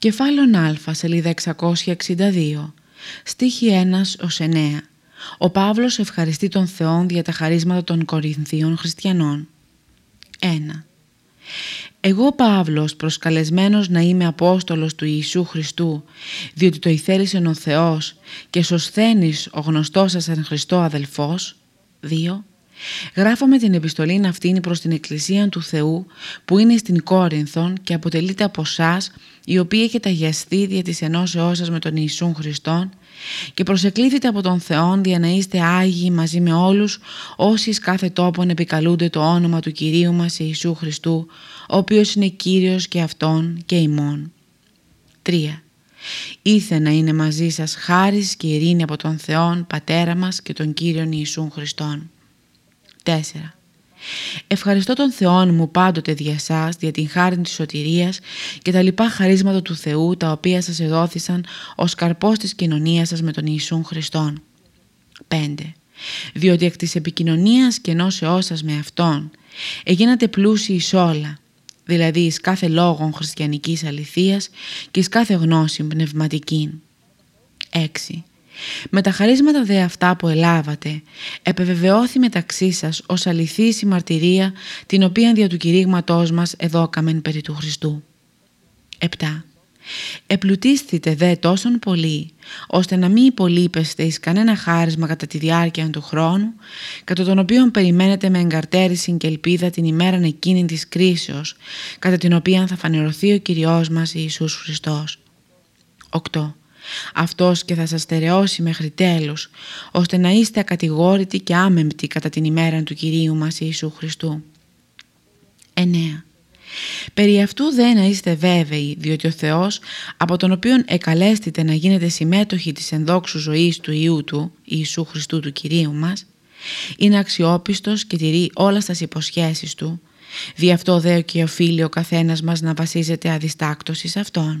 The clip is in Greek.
Κεφάλαιο Α, σελίδα 662, στίχη 1 ως 9. Ο Παύλος ευχαριστεί τον Θεό για τα χαρίσματα των Κορινθίων χριστιανών. 1. Εγώ Παύλος προσκαλεσμένος να είμαι Απόστολος του Ιησού Χριστού, διότι το ηθέλησε ο Θεός και σωσθένης ο γνωστός σας εν Χριστώ αδελφός. 2. Γράφω με την επιστολή αυτήν προς την Εκκλησία του Θεού που είναι στην Κόρινθον και αποτελείται από εσά, η οποία έχετε αγιαστεί δια της ενώσεώς σας με τον Ιησούν Χριστόν και προσεκλήθητε από τον Θεόν για να είστε Άγιοι μαζί με όλους όσοι κάθε τόπον επικαλούνται το όνομα του Κυρίου μας Ιησού Χριστού ο οποίος είναι Κύριος και Αυτόν και ημών. 3. Ήθε να είναι μαζί σας χάρις και ειρήνη από τον Θεόν Πατέρα μας και τον Κύριον Ιησούν Χριστόν. 4. Ευχαριστώ τον Θεό μου πάντοτε δια σας, δια την χάρη της σωτηρίας και τα λοιπά χαρίσματα του Θεού τα οποία σας εδόθησαν ως καρπός της κοινωνίας σας με τον Ιησούν Χριστόν. 5. Διότι εκ της επικοινωνίας και ενώσεώς σας με Αυτόν έγινατε πλούσιοι εις όλα, δηλαδή εις κάθε λόγον χριστιανικής αληθείας και εις κάθε γνώση πνευματική. 6. Με τα χαρίσματα δε αυτά που ελάβατε, επεβεβαιώθη μεταξύ σας ως αληθής η μαρτυρία την οποία δια του κηρύγματός μας εδώκαμεν περί του Χριστού. 7. Επλουτίστητε δε τόσον πολύ, ώστε να μην υπολείπεστε εις κανένα χάρισμα κατά τη διάρκεια του χρόνου, κατά τον οποίο περιμένετε με εγκαρτέρηση και ελπίδα την ημέρα εκείνη της κρίσεως, κατά την οποία θα φανερωθεί ο Κυριός μας Ιησούς Χριστός. 8 αυτός και θα σας στερεώσει μέχρι τέλους, ώστε να είστε ακατηγόρητοι και άμεμπτοι κατά την ημέρα του Κυρίου μας Ιησού Χριστού. 9. Περί αυτού δεν να είστε βέβαιοι, διότι ο Θεός, από τον οποίον εκαλέστητε να γίνετε συμμέτοχοι της ενδόξου ζωής του Ιού Του, Ιησού Χριστού του Κυρίου μας, είναι αξιόπιστος και τηρεί όλα τα υποσχέσεις Του, δι' αυτό δε και οφείλει ο καθένας μας να βασίζεται αδιστάκτως εις Αυτόν.